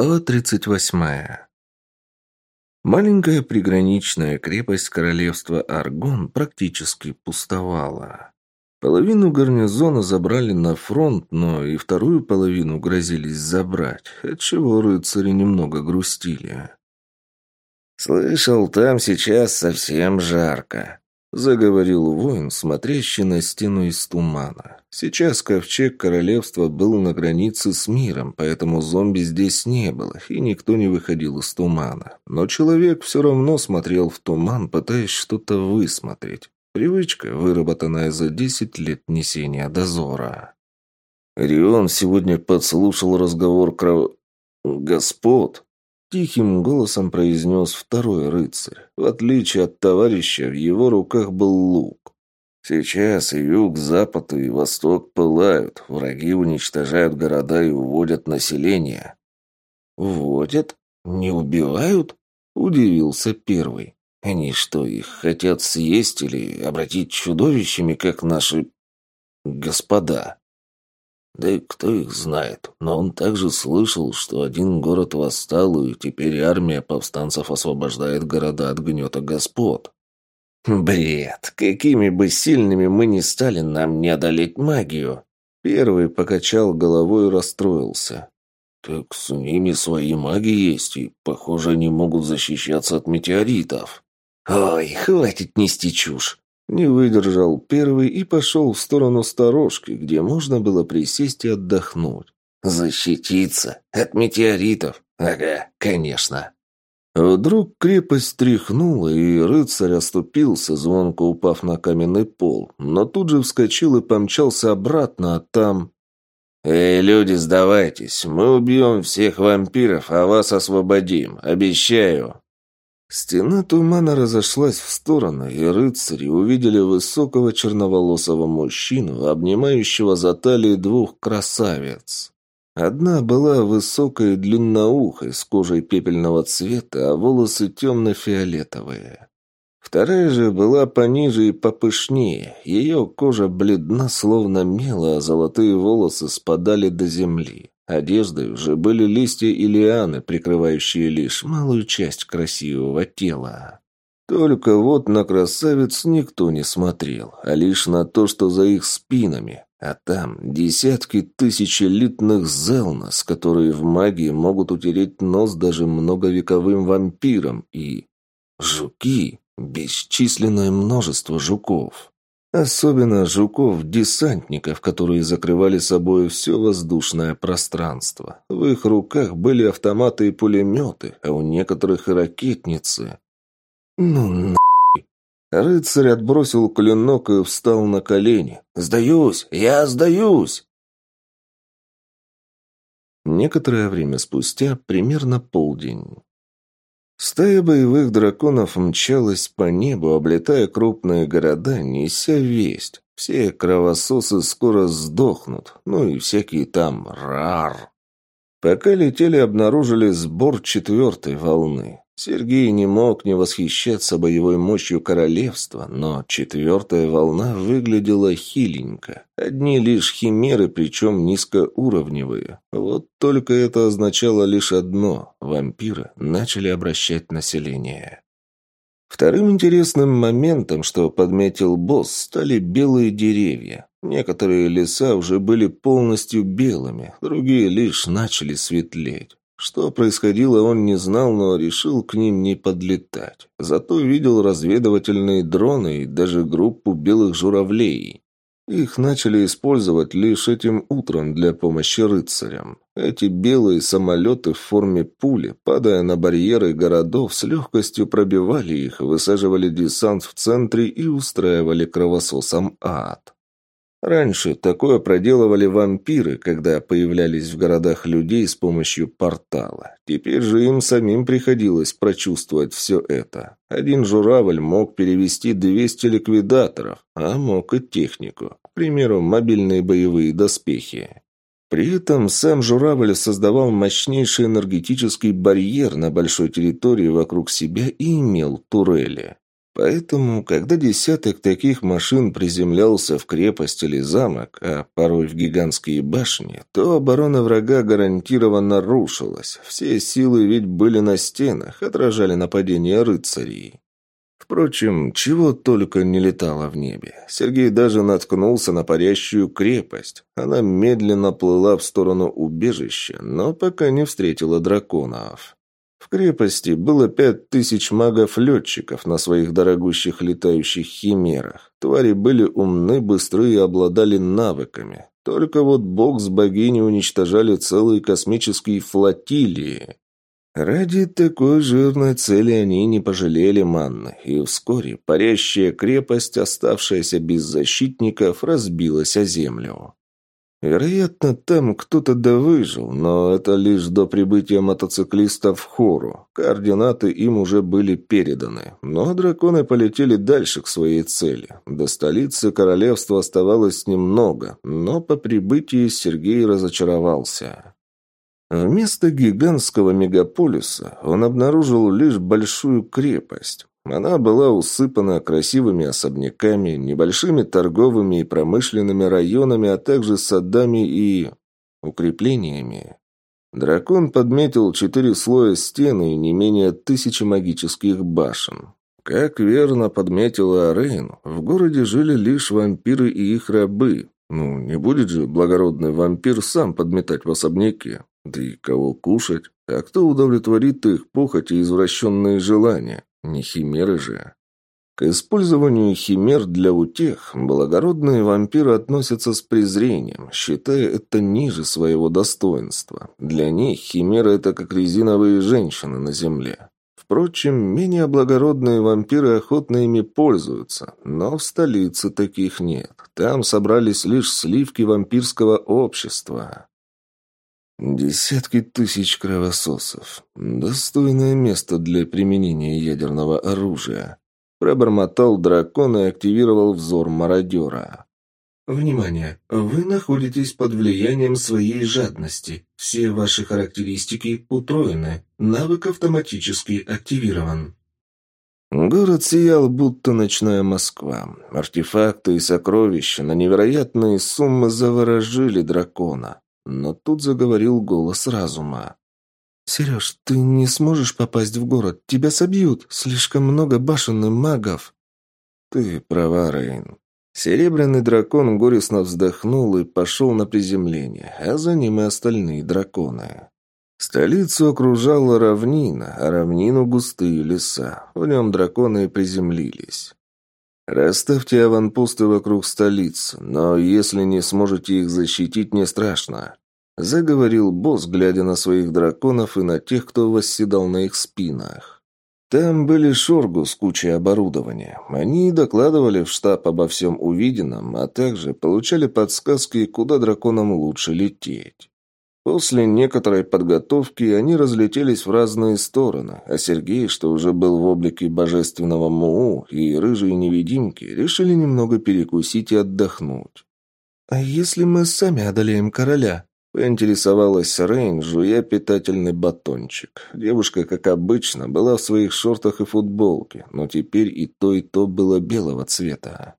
Глава 38. Маленькая приграничная крепость королевства Аргон практически пустовала. Половину гарнизона забрали на фронт, но и вторую половину грозились забрать, отчего рыцари немного грустили. «Слышал, там сейчас совсем жарко», — заговорил воин, смотрящий на стену из тумана. Сейчас ковчег королевства был на границе с миром, поэтому зомби здесь не было, и никто не выходил из тумана. Но человек все равно смотрел в туман, пытаясь что-то высмотреть. Привычка, выработанная за десять лет несения дозора. Рион сегодня подслушал разговор кров... господ, Тихим голосом произнес второй рыцарь. В отличие от товарища, в его руках был лук. Сейчас и юг, запад и восток пылают. Враги уничтожают города и уводят население. «Уводят? Не убивают?» – удивился первый. «Они что, их хотят съесть или обратить чудовищами, как наши... господа?» Да и кто их знает. Но он также слышал, что один город восстал, и теперь армия повстанцев освобождает города от гнета господ. «Бред! Какими бы сильными мы ни стали, нам не одолеть магию!» Первый покачал головой и расстроился. «Так с ними свои маги есть, и, похоже, они могут защищаться от метеоритов». «Ой, хватит нести чушь! Не выдержал первый и пошел в сторону сторожки, где можно было присесть и отдохнуть. «Защититься? От метеоритов? Ага, конечно». Вдруг крепость тряхнула, и рыцарь оступился, звонко упав на каменный пол, но тут же вскочил и помчался обратно, а там... «Эй, люди, сдавайтесь, мы убьем всех вампиров, а вас освободим, обещаю!» Стена тумана разошлась в стороны, и рыцари увидели высокого черноволосого мужчину, обнимающего за талии двух красавиц. Одна была высокой и длинноухой, с кожей пепельного цвета, а волосы темно-фиолетовые. Вторая же была пониже и попышнее. Ее кожа бледна, словно мела, а золотые волосы спадали до земли. Одеждой уже были листья и лианы, прикрывающие лишь малую часть красивого тела. Только вот на красавиц никто не смотрел, а лишь на то, что за их спинами. А там десятки тысяч элитных зелнос, которые в магии могут утереть нос даже многовековым вампирам, и... жуки, бесчисленное множество жуков. Особенно жуков-десантников, которые закрывали собой все воздушное пространство. В их руках были автоматы и пулеметы, а у некоторых и ракетницы. «Ну нахуй!» Рыцарь отбросил клинок и встал на колени. «Сдаюсь! Я сдаюсь!» Некоторое время спустя, примерно полдень. Стая боевых драконов мчалась по небу, облетая крупные города, неся весть. Все кровососы скоро сдохнут, ну и всякие там рар. Пока летели, обнаружили сбор четвертой волны. Сергей не мог не восхищаться боевой мощью королевства, но четвертая волна выглядела хиленько. Одни лишь химеры, причем низкоуровневые. Вот только это означало лишь одно – вампиры начали обращать население. Вторым интересным моментом, что подметил босс, стали белые деревья. Некоторые леса уже были полностью белыми, другие лишь начали светлеть. Что происходило, он не знал, но решил к ним не подлетать. Зато видел разведывательные дроны и даже группу белых журавлей. Их начали использовать лишь этим утром для помощи рыцарям. Эти белые самолеты в форме пули, падая на барьеры городов, с легкостью пробивали их, высаживали десант в центре и устраивали кровососом ад. Раньше такое проделывали вампиры, когда появлялись в городах людей с помощью портала. Теперь же им самим приходилось прочувствовать все это. Один журавль мог перевести 200 ликвидаторов, а мог и технику. К примеру, мобильные боевые доспехи. При этом сам журавль создавал мощнейший энергетический барьер на большой территории вокруг себя и имел турели. Поэтому, когда десяток таких машин приземлялся в крепость или замок, а порой в гигантские башни, то оборона врага гарантированно рушилась. Все силы ведь были на стенах, отражали нападения рыцарей. Впрочем, чего только не летало в небе. Сергей даже наткнулся на парящую крепость. Она медленно плыла в сторону убежища, но пока не встретила драконов. В крепости было пять тысяч магов-летчиков на своих дорогущих летающих химерах. Твари были умны, быстры и обладали навыками. Только вот бог с богиней уничтожали целые космические флотилии. Ради такой жирной цели они не пожалели манны, и вскоре парящая крепость, оставшаяся без защитников, разбилась о землю. Вероятно, там кто-то да выжил, но это лишь до прибытия мотоциклистов в Хору. Координаты им уже были переданы. Но драконы полетели дальше к своей цели. До столицы королевства оставалось немного, но по прибытии Сергей разочаровался. Вместо гигантского мегаполиса он обнаружил лишь большую крепость. Она была усыпана красивыми особняками, небольшими торговыми и промышленными районами, а также садами и укреплениями. Дракон подметил четыре слоя стены и не менее тысячи магических башен. Как верно подметила Рейн, в городе жили лишь вампиры и их рабы. Ну, не будет же благородный вампир сам подметать в особняке. Да и кого кушать? А кто удовлетворит их похоть и извращенные желания? Не химеры же. К использованию химер для утех благородные вампиры относятся с презрением, считая это ниже своего достоинства. Для них химеры – это как резиновые женщины на земле. Впрочем, менее благородные вампиры охотно ими пользуются, но в столице таких нет. Там собрались лишь сливки вампирского общества. Десятки тысяч кровососов. Достойное место для применения ядерного оружия. Пробормотал дракон и активировал взор мародера. Внимание! Вы находитесь под влиянием своей жадности. Все ваши характеристики утроены. Навык автоматически активирован. Город сиял, будто ночная Москва. Артефакты и сокровища на невероятные суммы заворожили дракона. Но тут заговорил голос разума. «Сереж, ты не сможешь попасть в город. Тебя собьют. Слишком много башен и магов». «Ты права, Рейн». Серебряный дракон горестно вздохнул и пошел на приземление, а за ним и остальные драконы. Столицу окружала равнина, а равнину густые леса. В нем драконы и приземлились. «Расставьте аванпосты вокруг столицы, но если не сможете их защитить, не страшно», — заговорил босс, глядя на своих драконов и на тех, кто восседал на их спинах. Там были шоргу с кучей оборудования. Они докладывали в штаб обо всем увиденном, а также получали подсказки, куда драконам лучше лететь. После некоторой подготовки они разлетелись в разные стороны, а Сергей, что уже был в облике божественного Муу, и рыжие невидимки решили немного перекусить и отдохнуть. «А если мы сами одолеем короля?» – поинтересовалась Рейн, жуя питательный батончик. Девушка, как обычно, была в своих шортах и футболке, но теперь и то, и то было белого цвета.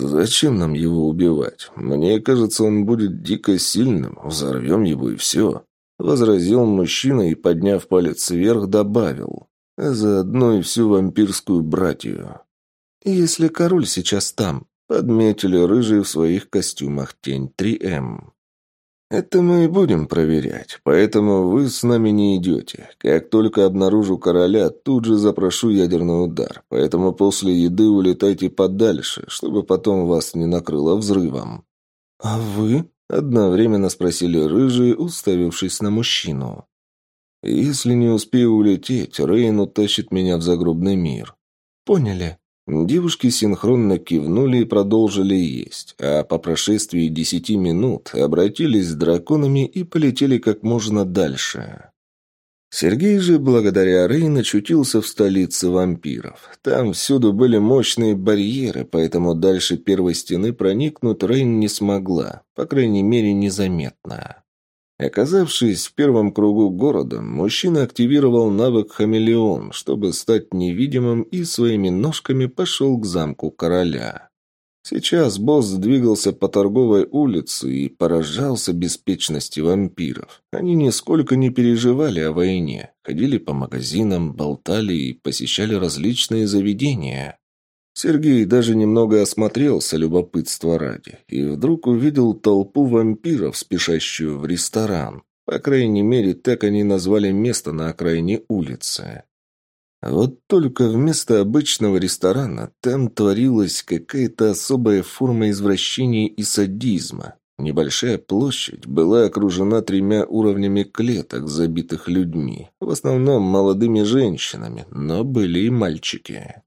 «Зачем нам его убивать? Мне кажется, он будет дико сильным. Взорвем его и все», — возразил мужчина и, подняв палец вверх, добавил. «А заодно и всю вампирскую братью». «Если король сейчас там», — подметили рыжие в своих костюмах тень 3М. «Это мы и будем проверять, поэтому вы с нами не идете. Как только обнаружу короля, тут же запрошу ядерный удар, поэтому после еды улетайте подальше, чтобы потом вас не накрыло взрывом». «А вы?» – одновременно спросили рыжие, уставившись на мужчину. «Если не успею улететь, Рейн утащит меня в загробный мир». «Поняли», Девушки синхронно кивнули и продолжили есть, а по прошествии десяти минут обратились с драконами и полетели как можно дальше. Сергей же, благодаря Рейн, очутился в столице вампиров. Там всюду были мощные барьеры, поэтому дальше первой стены проникнуть Рейн не смогла, по крайней мере, незаметно. Оказавшись в первом кругу города, мужчина активировал навык «Хамелеон», чтобы стать невидимым и своими ножками пошел к замку короля. Сейчас босс двигался по торговой улице и поражался беспечности вампиров. Они нисколько не переживали о войне, ходили по магазинам, болтали и посещали различные заведения. Сергей даже немного осмотрелся любопытства ради и вдруг увидел толпу вампиров, спешащую в ресторан. По крайней мере, так они назвали место на окраине улицы. Вот только вместо обычного ресторана там творилась какая-то особая форма извращения и садизма. Небольшая площадь была окружена тремя уровнями клеток, забитых людьми, в основном молодыми женщинами, но были и мальчики.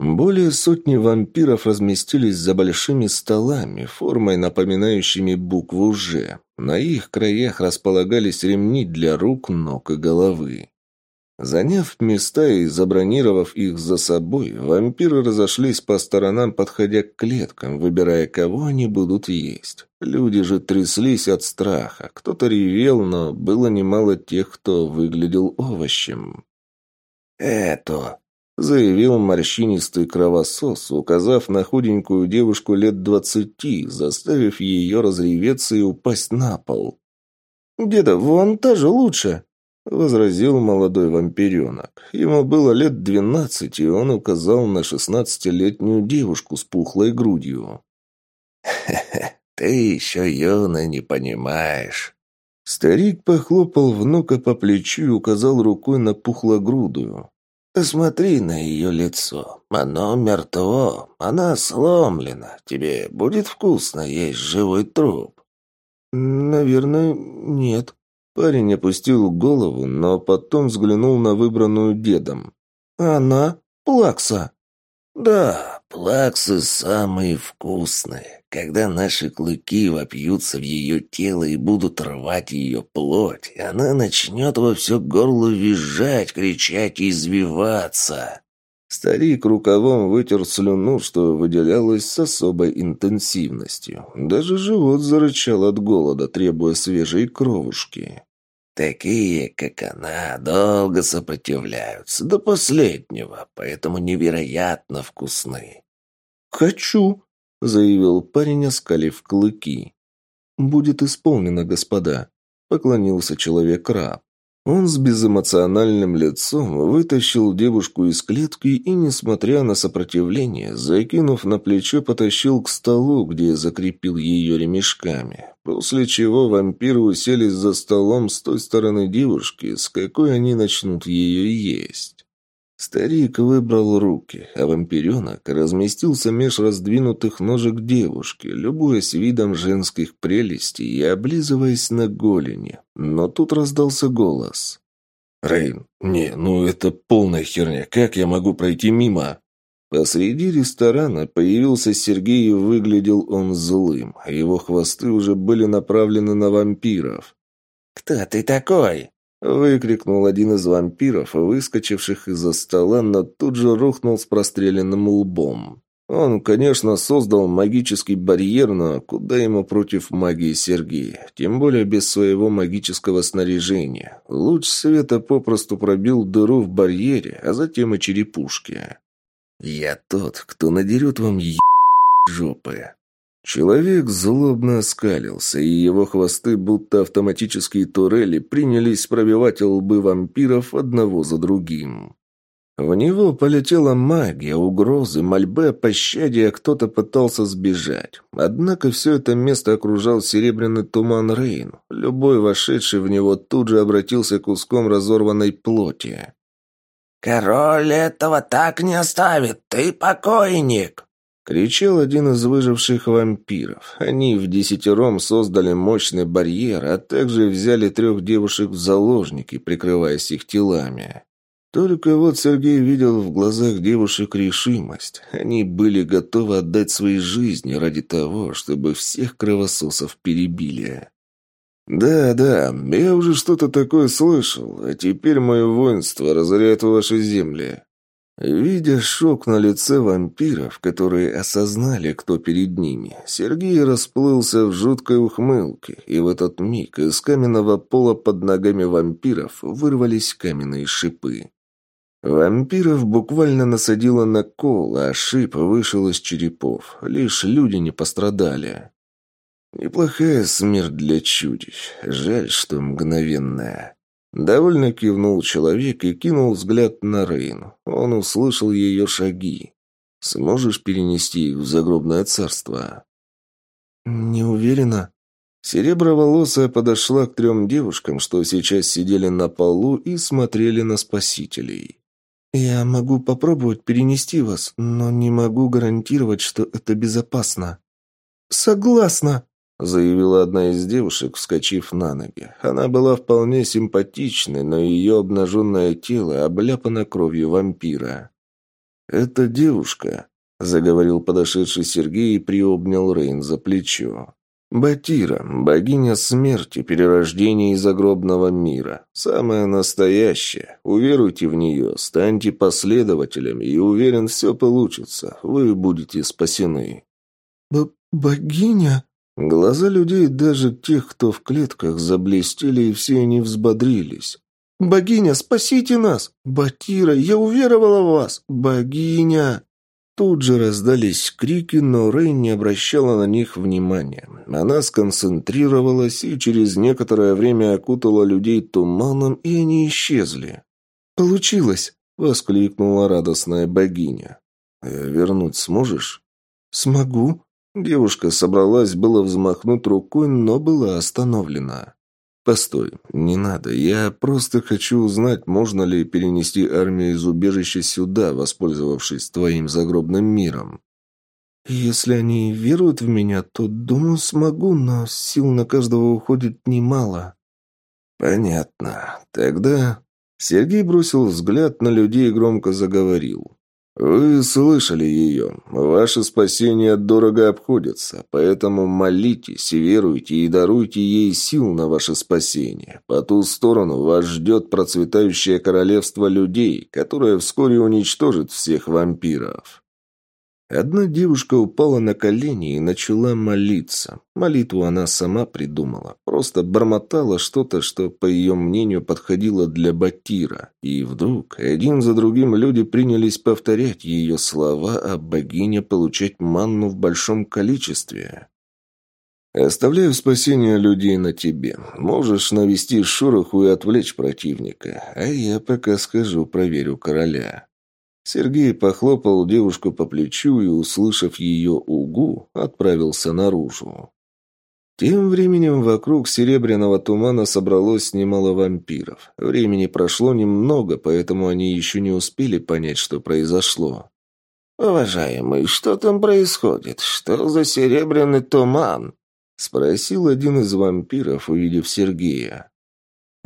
Более сотни вампиров разместились за большими столами, формой напоминающими букву «Ж». На их краях располагались ремни для рук, ног и головы. Заняв места и забронировав их за собой, вампиры разошлись по сторонам, подходя к клеткам, выбирая, кого они будут есть. Люди же тряслись от страха. Кто-то ревел, но было немало тех, кто выглядел овощем. «Это...» заявил морщинистый кровосос, указав на худенькую девушку лет двадцати, заставив ее разреветься и упасть на пол. «Деда, вон та же лучше!» — возразил молодой вампиренок. Ему было лет двенадцать, и он указал на шестнадцатилетнюю девушку с пухлой грудью. «Хе-хе, ты еще юно не понимаешь». Старик похлопал внука по плечу и указал рукой на пухлогрудую. Посмотри на ее лицо. Оно мертво, она сломлена. Тебе будет вкусно есть живой труп?» «Наверное, нет». Парень опустил голову, но потом взглянул на выбранную дедом. «Она плакса». «Да, плаксы самые вкусные. Когда наши клыки вопьются в ее тело и будут рвать ее плоть, она начнет во все горло визжать, кричать и извиваться». Старик рукавом вытер слюну, что выделялось с особой интенсивностью. Даже живот зарычал от голода, требуя свежей кровушки. Такие, как она, долго сопротивляются, до последнего, поэтому невероятно вкусны. «Хочу», — заявил парень, оскалив клыки. «Будет исполнено, господа», — поклонился человек-раб. Он с безэмоциональным лицом вытащил девушку из клетки и, несмотря на сопротивление, закинув на плечо, потащил к столу, где закрепил ее ремешками. После чего вампиры уселись за столом с той стороны девушки, с какой они начнут ее есть. Старик выбрал руки, а вампиренок разместился меж раздвинутых ножек девушки, любуясь видом женских прелестей и облизываясь на голени. Но тут раздался голос. «Рейн, не, ну это полная херня. Как я могу пройти мимо?» Посреди ресторана появился Сергей и выглядел он злым, а его хвосты уже были направлены на вампиров. «Кто ты такой?» Выкрикнул один из вампиров, выскочивших из-за стола, но тут же рухнул с простреленным лбом. Он, конечно, создал магический барьер, но куда ему против магии Сергея? Тем более без своего магического снаряжения. Луч света попросту пробил дыру в барьере, а затем и черепушки. «Я тот, кто надерет вам е... жопы», Человек злобно оскалился, и его хвосты, будто автоматические турели, принялись пробивать лбы вампиров одного за другим. В него полетела магия, угрозы, мольбы о пощаде, а кто-то пытался сбежать. Однако все это место окружал серебряный туман Рейн. Любой вошедший в него тут же обратился куском разорванной плоти. «Король этого так не оставит, ты покойник!» Кричал один из выживших вампиров. Они в десятером создали мощный барьер, а также взяли трех девушек в заложники, прикрываясь их телами. Только вот Сергей видел в глазах девушек решимость. Они были готовы отдать свои жизни ради того, чтобы всех кровососов перебили. «Да, да, я уже что-то такое слышал, а теперь мое воинство разоряет ваши земли», Видя шок на лице вампиров, которые осознали, кто перед ними, Сергей расплылся в жуткой ухмылке, и в этот миг из каменного пола под ногами вампиров вырвались каменные шипы. Вампиров буквально насадило на кол, а шип вышел из черепов. Лишь люди не пострадали. Неплохая смерть для чудищ. Жаль, что мгновенная. Довольно кивнул человек и кинул взгляд на Рейн. Он услышал ее шаги. «Сможешь перенести их в загробное царство?» «Не уверена». Сереброволосая подошла к трем девушкам, что сейчас сидели на полу и смотрели на спасителей. «Я могу попробовать перенести вас, но не могу гарантировать, что это безопасно». «Согласна», заявила одна из девушек, вскочив на ноги. Она была вполне симпатичной, но ее обнаженное тело обляпано кровью вампира. «Это девушка», — заговорил подошедший Сергей и приобнял Рейн за плечо. «Батира, богиня смерти, перерождения из загробного мира. Самая настоящая. Уверуйте в нее, станьте последователями, и уверен, все получится. Вы будете спасены». Б «Богиня?» Глаза людей, даже тех, кто в клетках, заблестели, и все они взбодрились. «Богиня, спасите нас! Батира, я уверовала в вас! Богиня!» Тут же раздались крики, но Рэй не обращала на них внимания. Она сконцентрировалась и через некоторое время окутала людей туманом, и они исчезли. «Получилось!» — воскликнула радостная богиня. «Э, «Вернуть сможешь?» «Смогу», Девушка собралась было взмахнуть рукой, но была остановлена. «Постой, не надо. Я просто хочу узнать, можно ли перенести армию из убежища сюда, воспользовавшись твоим загробным миром». «Если они веруют в меня, то, думаю, смогу, но сил на каждого уходит немало». «Понятно. Тогда...» Сергей бросил взгляд на людей и громко заговорил. «Вы слышали ее. Ваше спасение дорого обходится, поэтому молитесь, веруйте и даруйте ей сил на ваше спасение. По ту сторону вас ждет процветающее королевство людей, которое вскоре уничтожит всех вампиров». Одна девушка упала на колени и начала молиться. Молитву она сама придумала. Просто бормотала что-то, что, по ее мнению, подходило для Батира. И вдруг один за другим люди принялись повторять ее слова, а богиня получать манну в большом количестве. «Оставляю спасение людей на тебе. Можешь навести шороху и отвлечь противника, а я пока схожу проверю короля». Сергей похлопал девушку по плечу и, услышав ее угу, отправился наружу. Тем временем вокруг серебряного тумана собралось немало вампиров. Времени прошло немного, поэтому они еще не успели понять, что произошло. «Уважаемый, что там происходит? Что за серебряный туман?» — спросил один из вампиров, увидев Сергея.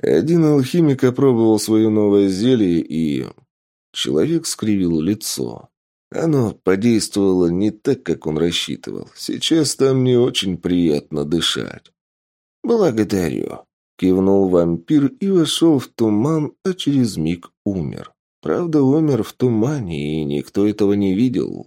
Один алхимик опробовал свое новое зелье и... Человек скривил лицо. Оно подействовало не так, как он рассчитывал. Сейчас там не очень приятно дышать. «Благодарю», — кивнул вампир и вошел в туман, а через миг умер. Правда, умер в тумане, и никто этого не видел.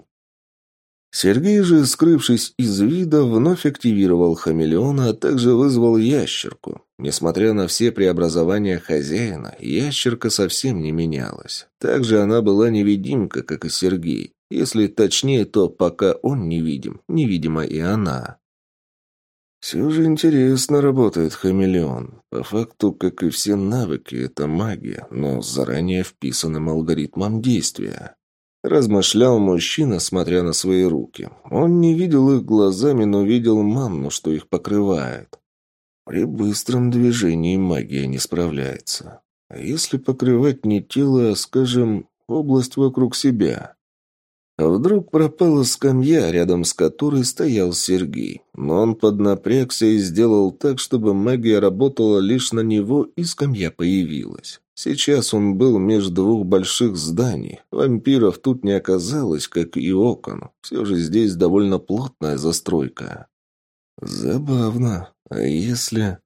Сергей же, скрывшись из вида, вновь активировал хамелеона, а также вызвал ящерку. Несмотря на все преобразования хозяина, ящерка совсем не менялась. Также она была невидимка, как и Сергей. Если точнее, то пока он невидим, невидима и она. Все же интересно работает хамелеон. По факту, как и все навыки, это магия, но с заранее вписанным алгоритмом действия. Размышлял мужчина, смотря на свои руки. Он не видел их глазами, но видел манну, что их покрывает. При быстром движении магия не справляется. А если покрывать не тело, а, скажем, область вокруг себя? Вдруг пропала скамья, рядом с которой стоял Сергей. Но он поднапрягся и сделал так, чтобы магия работала лишь на него, и скамья появилась. Сейчас он был между двух больших зданий. Вампиров тут не оказалось, как и окон. Все же здесь довольно плотная застройка. Забавно. А если...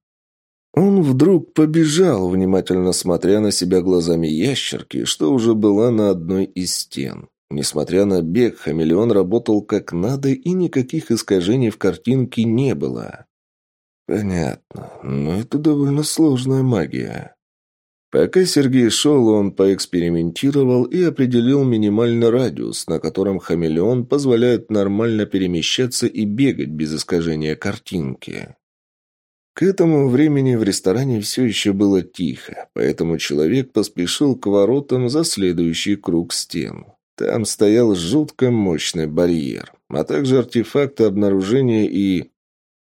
Он вдруг побежал, внимательно смотря на себя глазами ящерки, что уже была на одной из стен. Несмотря на бег, хамелеон работал как надо, и никаких искажений в картинке не было. Понятно, но это довольно сложная магия. Пока Сергей шел, он поэкспериментировал и определил минимальный радиус, на котором хамелеон позволяет нормально перемещаться и бегать без искажения картинки. К этому времени в ресторане все еще было тихо, поэтому человек поспешил к воротам за следующий круг стен. Там стоял жутко мощный барьер, а также артефакты обнаружения и...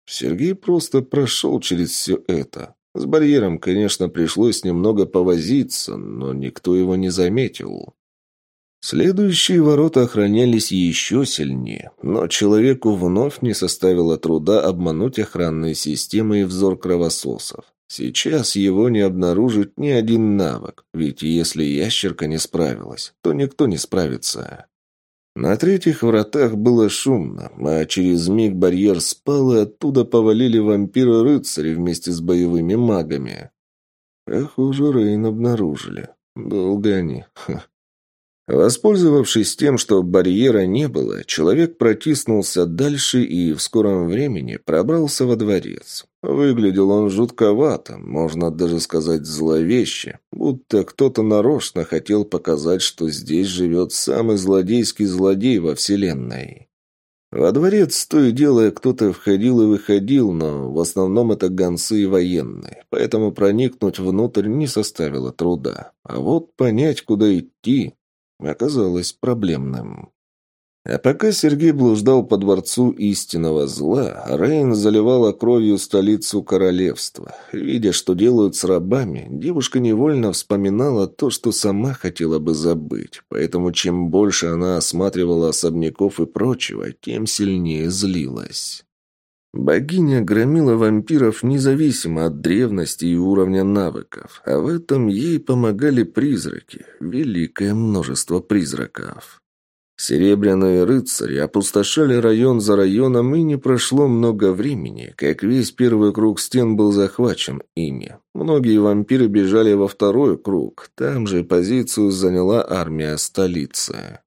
Сергей просто прошел через все это. С барьером, конечно, пришлось немного повозиться, но никто его не заметил. Следующие ворота охранялись еще сильнее, но человеку вновь не составило труда обмануть охранные системы и взор кровососов. Сейчас его не обнаружит ни один навык, ведь если ящерка не справилась, то никто не справится. На третьих вратах было шумно, а через миг барьер спал, и оттуда повалили вампиры-рыцари вместе с боевыми магами. Похоже, Рейн обнаружили. Долго они. Ха. Воспользовавшись тем, что барьера не было, человек протиснулся дальше и в скором времени пробрался во дворец. Выглядел он жутковато, можно даже сказать зловеще, будто кто-то нарочно хотел показать, что здесь живет самый злодейский злодей во Вселенной. Во дворец, то и дело, кто-то входил и выходил, но в основном это гонцы и военные, поэтому проникнуть внутрь не составило труда. А вот понять, куда идти, оказалось проблемным. А пока Сергей блуждал по дворцу истинного зла, Рейн заливала кровью столицу королевства. Видя, что делают с рабами, девушка невольно вспоминала то, что сама хотела бы забыть. Поэтому чем больше она осматривала особняков и прочего, тем сильнее злилась. Богиня громила вампиров независимо от древности и уровня навыков, а в этом ей помогали призраки, великое множество призраков. Серебряные рыцари опустошали район за районом, и не прошло много времени, как весь первый круг стен был захвачен ими. Многие вампиры бежали во второй круг, там же позицию заняла армия столицы.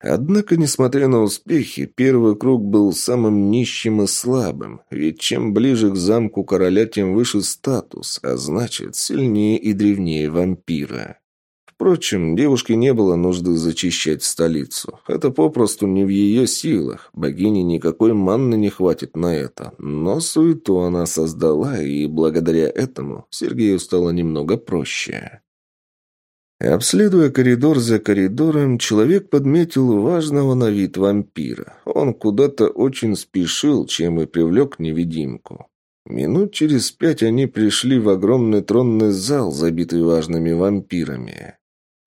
Однако, несмотря на успехи, первый круг был самым нищим и слабым, ведь чем ближе к замку короля, тем выше статус, а значит, сильнее и древнее вампира. Впрочем, девушке не было нужды зачищать столицу. Это попросту не в ее силах. Богине никакой манны не хватит на это. Но суету она создала, и благодаря этому Сергею стало немного проще. Обследуя коридор за коридором, человек подметил важного на вид вампира. Он куда-то очень спешил, чем и привлек невидимку. Минут через пять они пришли в огромный тронный зал, забитый важными вампирами.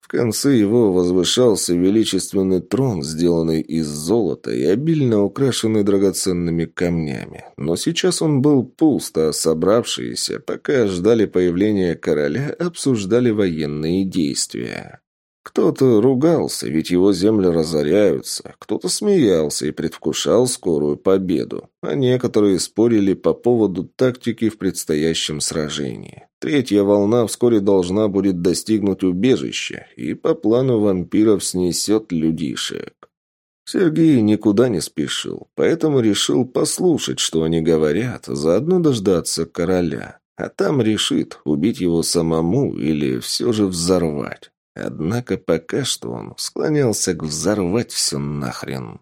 В конце его возвышался величественный трон, сделанный из золота и обильно украшенный драгоценными камнями. Но сейчас он был пуст, а собравшиеся, пока ждали появления короля, обсуждали военные действия. Кто-то ругался, ведь его земли разоряются, кто-то смеялся и предвкушал скорую победу, а некоторые спорили по поводу тактики в предстоящем сражении. Третья волна вскоре должна будет достигнуть убежища, и по плану вампиров снесет людишек. Сергей никуда не спешил, поэтому решил послушать, что они говорят, заодно дождаться короля. А там решит, убить его самому или все же взорвать. Однако пока что он склонялся к взорвать все нахрен.